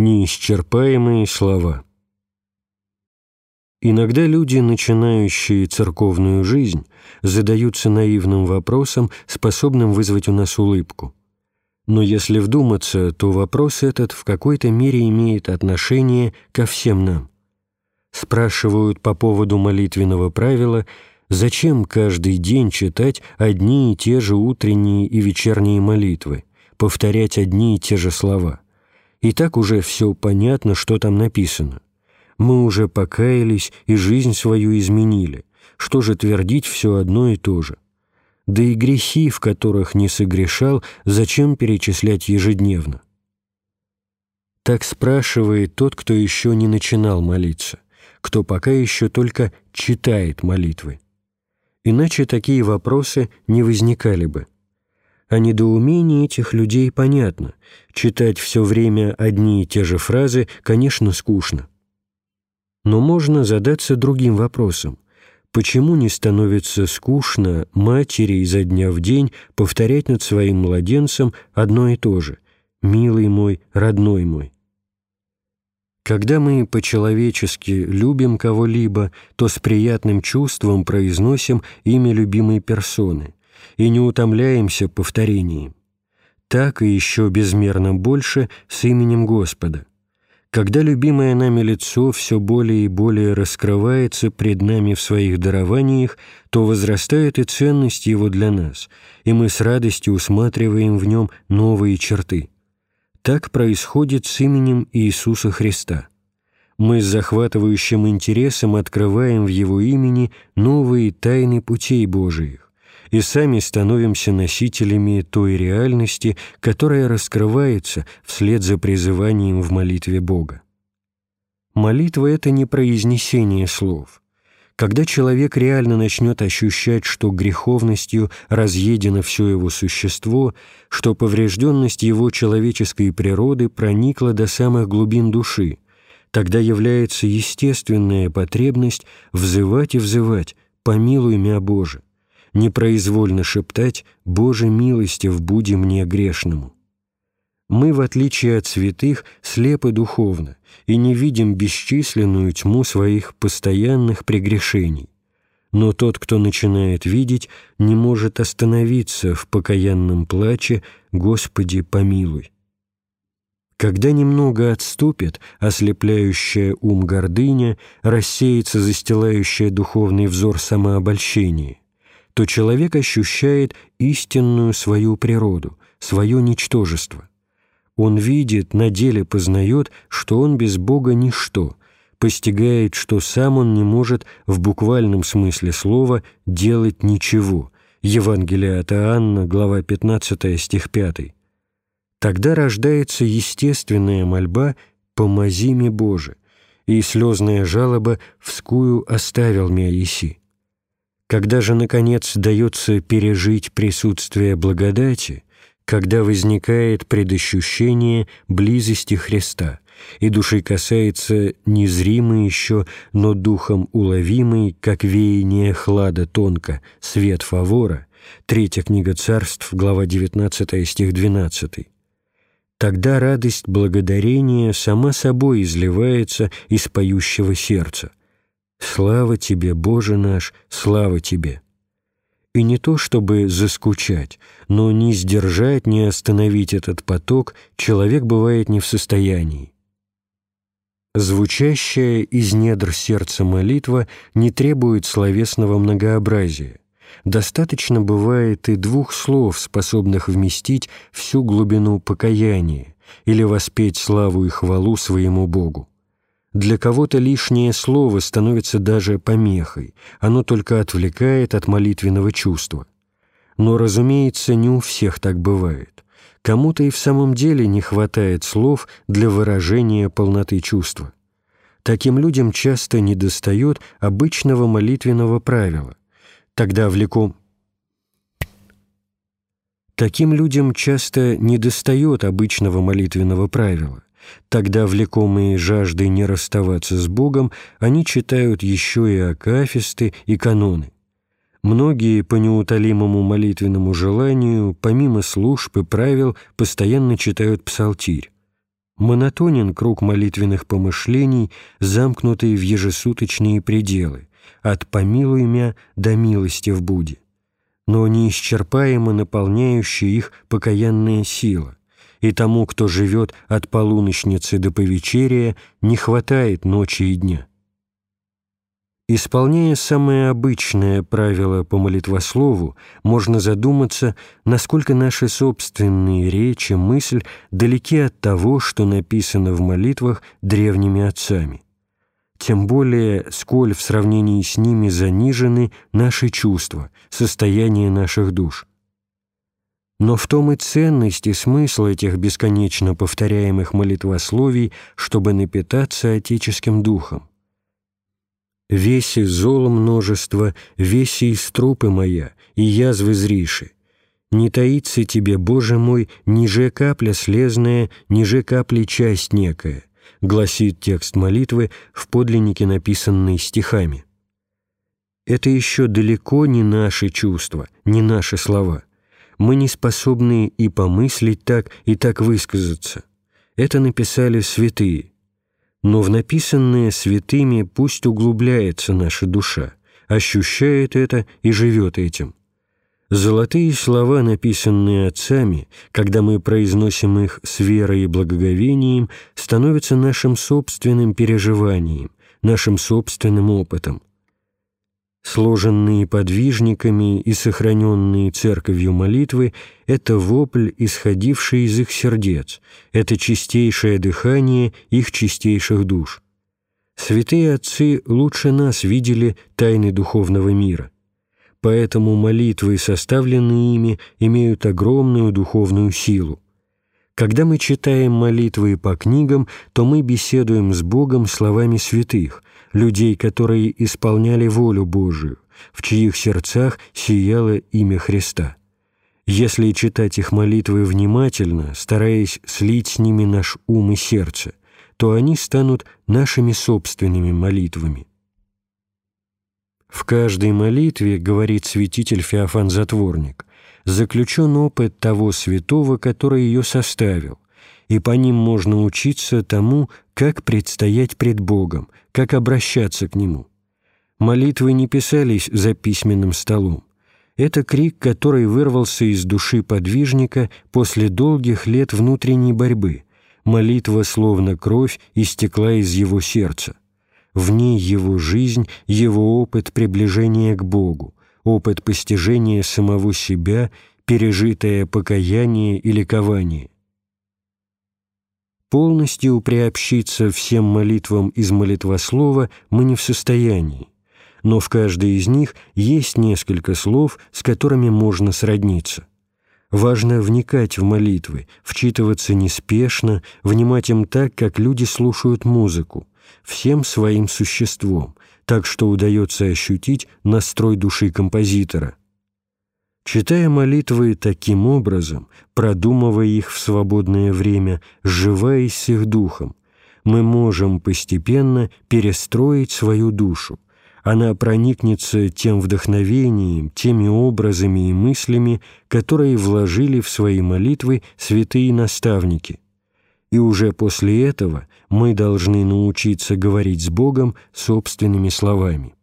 Неисчерпаемые слова. Иногда люди, начинающие церковную жизнь, задаются наивным вопросом, способным вызвать у нас улыбку. Но если вдуматься, то вопрос этот в какой-то мере имеет отношение ко всем нам. Спрашивают по поводу молитвенного правила, зачем каждый день читать одни и те же утренние и вечерние молитвы, повторять одни и те же слова – и так уже все понятно, что там написано. Мы уже покаялись и жизнь свою изменили. Что же твердить все одно и то же? Да и грехи, в которых не согрешал, зачем перечислять ежедневно? Так спрашивает тот, кто еще не начинал молиться, кто пока еще только читает молитвы. Иначе такие вопросы не возникали бы. О недоумении этих людей понятно. Читать все время одни и те же фразы, конечно, скучно. Но можно задаться другим вопросом. Почему не становится скучно матери изо дня в день повторять над своим младенцем одно и то же «Милый мой, родной мой»? Когда мы по-человечески любим кого-либо, то с приятным чувством произносим имя любимой персоны – и не утомляемся повторением. Так и еще безмерно больше с именем Господа. Когда любимое нами лицо все более и более раскрывается пред нами в своих дарованиях, то возрастает и ценность его для нас, и мы с радостью усматриваем в нем новые черты. Так происходит с именем Иисуса Христа. Мы с захватывающим интересом открываем в Его имени новые тайны путей Божиих и сами становимся носителями той реальности, которая раскрывается вслед за призыванием в молитве Бога. Молитва — это не произнесение слов. Когда человек реально начнет ощущать, что греховностью разъедено все его существо, что поврежденность его человеческой природы проникла до самых глубин души, тогда является естественная потребность взывать и взывать «Помилуй меня, Боже» непроизвольно шептать «Боже милостив, буди мне грешному». Мы, в отличие от святых, слепы духовно и не видим бесчисленную тьму своих постоянных прегрешений. Но тот, кто начинает видеть, не может остановиться в покаянном плаче «Господи, помилуй». Когда немного отступит ослепляющая ум гордыня, рассеется застилающая духовный взор самообольщение – то человек ощущает истинную свою природу, свое ничтожество. Он видит, на деле познает, что он без Бога ничто, постигает, что сам он не может в буквальном смысле слова делать ничего. Евангелие от Иоанна, глава 15, стих 5. Тогда рождается естественная мольба «Помози мне, Боже!» и слезная жалоба «Вскую оставил меня Иси». Когда же, наконец, дается пережить присутствие благодати, когда возникает предощущение близости Христа, и души касается незримый еще, но духом уловимый, как веяние хлада тонко, свет фавора, третья книга царств, глава 19, стих 12. Тогда радость благодарения сама собой изливается из поющего сердца, Слава Тебе, Боже наш, слава Тебе! И не то, чтобы заскучать, но ни сдержать, ни остановить этот поток человек бывает не в состоянии. Звучащая из недр сердца молитва не требует словесного многообразия. Достаточно бывает и двух слов, способных вместить всю глубину покаяния или воспеть славу и хвалу своему Богу. Для кого-то лишнее слово становится даже помехой, оно только отвлекает от молитвенного чувства. Но, разумеется, не у всех так бывает. Кому-то и в самом деле не хватает слов для выражения полноты чувства. Таким людям часто недостает обычного молитвенного правила. Тогда влеком Таким людям часто недостает обычного молитвенного правила. Тогда, влекомые жаждой не расставаться с Богом, они читают еще и акафисты и каноны. Многие по неутолимому молитвенному желанию, помимо служб и правил, постоянно читают псалтирь. Монотонен круг молитвенных помышлений, замкнутый в ежесуточные пределы, от «помилуй мя» до «милости в буде», но неисчерпаемо наполняющая их покаянная сила, и тому, кто живет от полуночницы до повечерия, не хватает ночи и дня. Исполняя самое обычное правило по молитвослову, можно задуматься, насколько наши собственные речи, мысль далеки от того, что написано в молитвах древними отцами. Тем более, сколь в сравнении с ними занижены наши чувства, состояние наших душ. Но в том и ценность и смысл этих бесконечно повторяемых молитвословий, чтобы напитаться отеческим духом. «Веси золо множество, веси из трупы моя, и язвы зриши. Не таится тебе, Боже мой, ниже капля слезная, ниже капли часть некая», гласит текст молитвы в подлиннике, написанный стихами. Это еще далеко не наши чувства, не наши слова. Мы не способны и помыслить так, и так высказаться. Это написали святые – но в написанное святыми пусть углубляется наша душа, ощущает это и живет этим. Золотые слова, написанные отцами, когда мы произносим их с верой и благоговением, становятся нашим собственным переживанием, нашим собственным опытом сложенные подвижниками и сохраненные церковью молитвы — это вопль, исходивший из их сердец, это чистейшее дыхание их чистейших душ. Святые отцы лучше нас видели тайны духовного мира. Поэтому молитвы, составленные ими, имеют огромную духовную силу. Когда мы читаем молитвы по книгам, то мы беседуем с Богом словами святых, людей, которые исполняли волю Божию, в чьих сердцах сияло имя Христа. Если читать их молитвы внимательно, стараясь слить с ними наш ум и сердце, то они станут нашими собственными молитвами. В каждой молитве, говорит святитель Феофан Затворник, заключен опыт того святого, который ее составил, и по ним можно учиться тому, как предстоять пред Богом, как обращаться к Нему. Молитвы не писались за письменным столом. Это крик, который вырвался из души подвижника после долгих лет внутренней борьбы. Молитва, словно кровь, истекла из его сердца. В ней его жизнь, его опыт приближения к Богу, опыт постижения самого себя, пережитое покаяние и ликование. Полностью приобщиться всем молитвам из молитвослова мы не в состоянии, но в каждой из них есть несколько слов, с которыми можно сродниться. Важно вникать в молитвы, вчитываться неспешно, внимать им так, как люди слушают музыку, всем своим существом, так что удается ощутить настрой души композитора. Читая молитвы таким образом, продумывая их в свободное время, сживаясь с их духом, мы можем постепенно перестроить свою душу. Она проникнется тем вдохновением, теми образами и мыслями, которые вложили в свои молитвы святые наставники. И уже после этого мы должны научиться говорить с Богом собственными словами.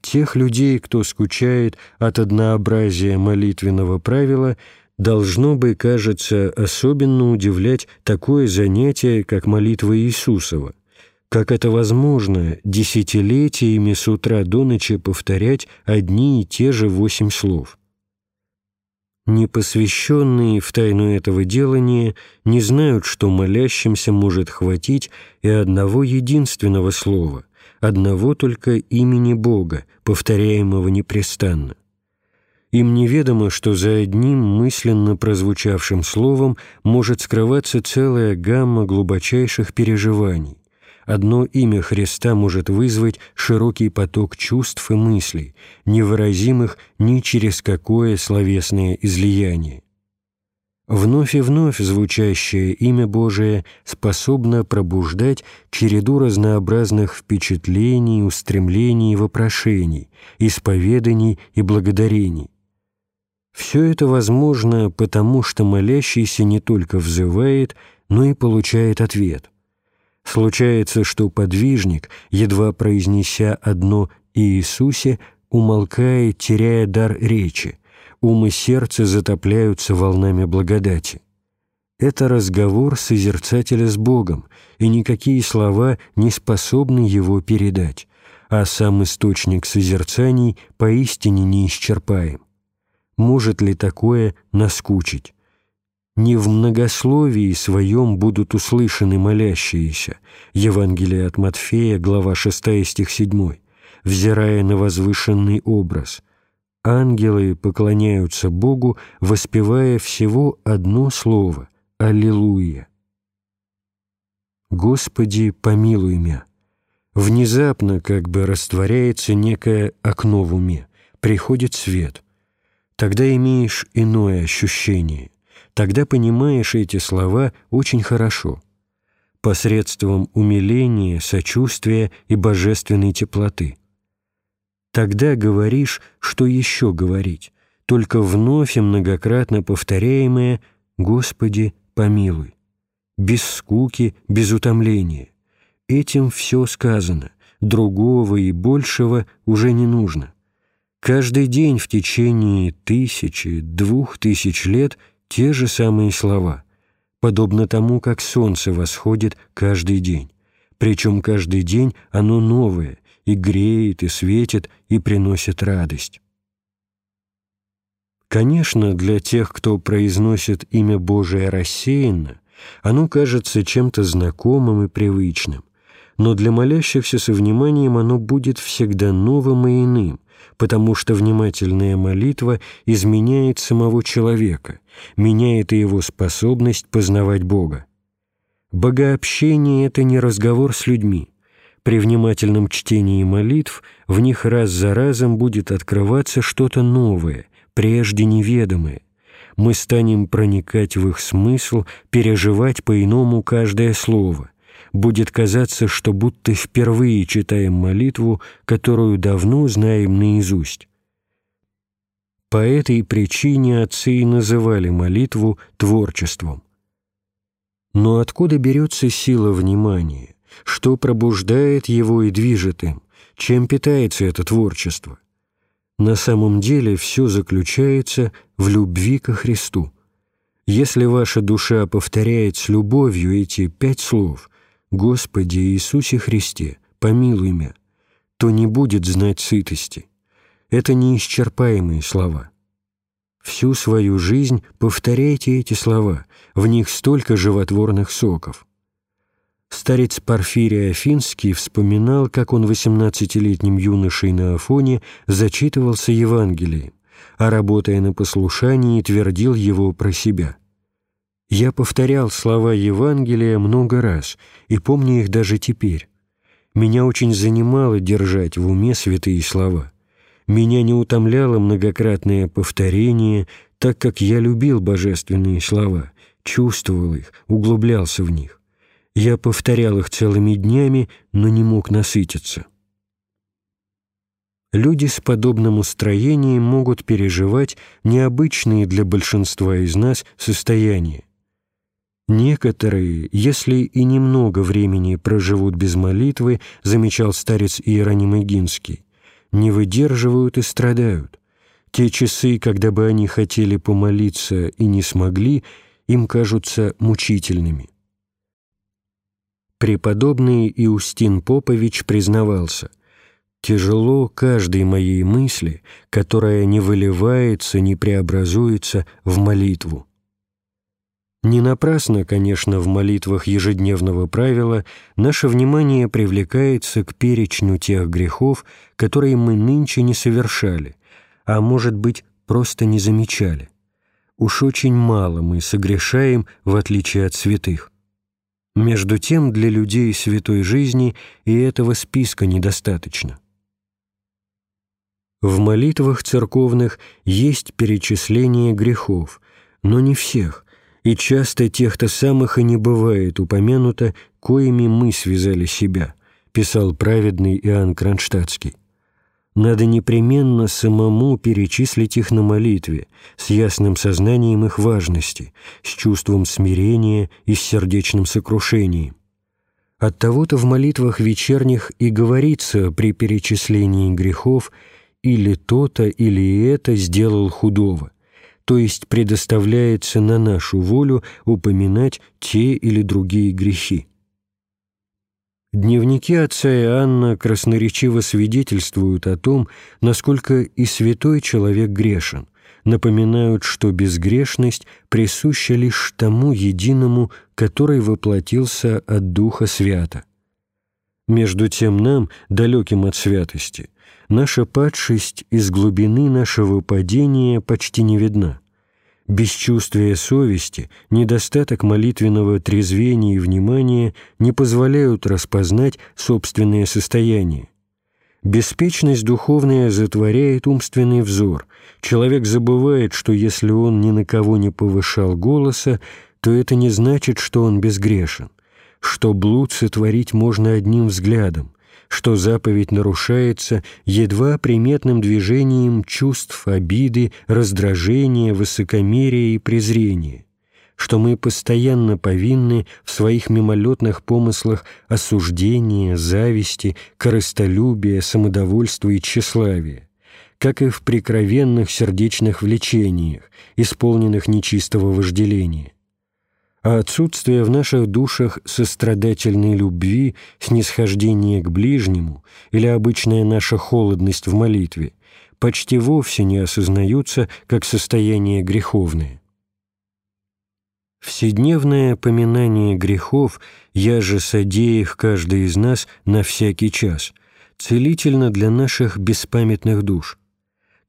Тех людей, кто скучает от однообразия молитвенного правила, должно бы, кажется, особенно удивлять такое занятие, как молитва Иисусова. Как это возможно десятилетиями с утра до ночи повторять одни и те же восемь слов? Непосвященные в тайну этого делания не знают, что молящимся может хватить и одного единственного слова – одного только имени Бога, повторяемого непрестанно. Им неведомо, что за одним мысленно прозвучавшим словом может скрываться целая гамма глубочайших переживаний. Одно имя Христа может вызвать широкий поток чувств и мыслей, невыразимых ни через какое словесное излияние. Вновь и вновь звучащее имя Божие способно пробуждать череду разнообразных впечатлений, устремлений и вопрошений, исповеданий и благодарений. Все это возможно потому, что молящийся не только взывает, но и получает ответ. Случается, что подвижник, едва произнеся одно «Иисусе», умолкает, теряя дар речи, ум и сердце затопляются волнами благодати. Это разговор созерцателя с Богом, и никакие слова не способны его передать, а сам источник созерцаний поистине неисчерпаем. Может ли такое наскучить? Не в многословии своем будут услышаны молящиеся. Евангелие от Матфея, глава 6, стих 7, взирая на возвышенный образ. Ангелы поклоняются Богу, воспевая всего одно слово «Аллилуйя». «Господи, помилуй меня». Внезапно как бы растворяется некое окно в уме, приходит свет. Тогда имеешь иное ощущение – тогда понимаешь эти слова очень хорошо, посредством умиления, сочувствия и божественной теплоты. Тогда говоришь, что еще говорить, только вновь и многократно повторяемое «Господи, помилуй», без скуки, без утомления. Этим все сказано, другого и большего уже не нужно. Каждый день в течение тысячи, двух тысяч лет – те же самые слова, подобно тому, как солнце восходит каждый день. Причем каждый день оно новое, и греет, и светит, и приносит радость. Конечно, для тех, кто произносит имя Божие рассеянно, оно кажется чем-то знакомым и привычным, но для молящихся со вниманием оно будет всегда новым и иным, потому что внимательная молитва изменяет самого человека, меняет и его способность познавать Бога. Богообщение — это не разговор с людьми. При внимательном чтении молитв в них раз за разом будет открываться что-то новое, прежде неведомое. Мы станем проникать в их смысл, переживать по-иному каждое слово будет казаться, что будто впервые читаем молитву, которую давно знаем наизусть. По этой причине отцы и называли молитву творчеством. Но откуда берется сила внимания? Что пробуждает его и движет им? Чем питается это творчество? На самом деле все заключается в любви ко Христу. Если ваша душа повторяет с любовью эти пять слов, «Господи Иисусе Христе, помилуй меня», то не будет знать сытости. Это неисчерпаемые слова. Всю свою жизнь повторяйте эти слова, в них столько животворных соков. Старец Порфирий Афинский вспоминал, как он восемнадцатилетним юношей на Афоне зачитывался Евангелием, а работая на послушании, твердил его про себя – я повторял слова Евангелия много раз и помню их даже теперь. Меня очень занимало держать в уме святые слова. Меня не утомляло многократное повторение, так как я любил божественные слова, чувствовал их, углублялся в них. Я повторял их целыми днями, но не мог насытиться. Люди с подобным устроением могут переживать необычные для большинства из нас состояния. Некоторые, если и немного времени проживут без молитвы, замечал старец Иероним Игинский, не выдерживают и страдают. Те часы, когда бы они хотели помолиться и не смогли, им кажутся мучительными. Преподобный Иустин Попович признавался, «Тяжело каждой моей мысли, которая не выливается, не преобразуется в молитву». Не напрасно, конечно, в молитвах ежедневного правила наше внимание привлекается к перечню тех грехов, которые мы нынче не совершали, а, может быть, просто не замечали. Уж очень мало мы согрешаем, в отличие от святых. Между тем, для людей святой жизни и этого списка недостаточно. В молитвах церковных есть перечисление грехов, но не всех – и часто тех-то самых и не бывает упомянуто, коими мы связали себя, писал праведный Иоанн Кронштадтский. надо непременно самому перечислить их на молитве, с ясным сознанием их важности, с чувством смирения и с сердечным сокрушением. Оттого-то в молитвах вечерних и говорится при перечислении грехов «или то-то, или это сделал худого», то есть предоставляется на нашу волю упоминать те или другие грехи. Дневники отца Иоанна красноречиво свидетельствуют о том, насколько и святой человек грешен, напоминают, что безгрешность присуща лишь тому единому, который воплотился от Духа Свята. Между тем нам, далеким от святости, наша падшесть из глубины нашего падения почти не видна. Бесчувствие совести, недостаток молитвенного трезвения и внимания не позволяют распознать собственное состояние. Беспечность духовная затворяет умственный взор. Человек забывает, что если он ни на кого не повышал голоса, то это не значит, что он безгрешен, что блуд сотворить можно одним взглядом, что заповедь нарушается едва приметным движением чувств обиды, раздражения, высокомерия и презрения, что мы постоянно повинны в своих мимолетных помыслах осуждения, зависти, корыстолюбия, самодовольства и тщеславия, как и в прикровенных сердечных влечениях, исполненных нечистого вожделения отсутствие в наших душах сострадательной любви, снисхождения к ближнему или обычная наша холодность в молитве почти вовсе не осознаются как состояние греховное. Вседневное поминание грехов, я же содея их каждый из нас на всякий час, целительно для наших беспамятных душ –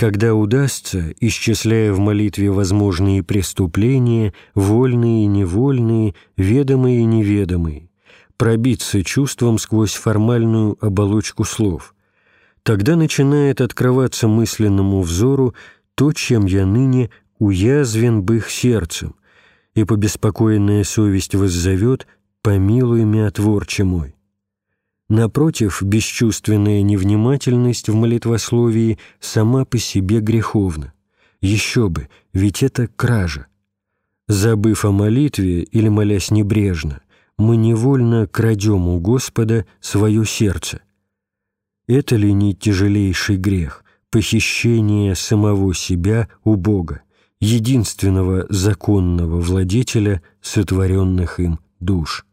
когда удастся, исчисляя в молитве возможные преступления, вольные и невольные, ведомые и неведомые, пробиться чувством сквозь формальную оболочку слов, тогда начинает открываться мысленному взору то, чем я ныне уязвен бы их сердцем, и побеспокоенная совесть воззовет «Помилуй меня, Творче мой». Напротив, бесчувственная невнимательность в молитвословии сама по себе греховна. Еще бы, ведь это кража. Забыв о молитве или молясь небрежно, мы невольно крадем у Господа свое сердце. Это ли не тяжелейший грех, похищение самого себя у Бога, единственного законного владетеля сотворенных им душ?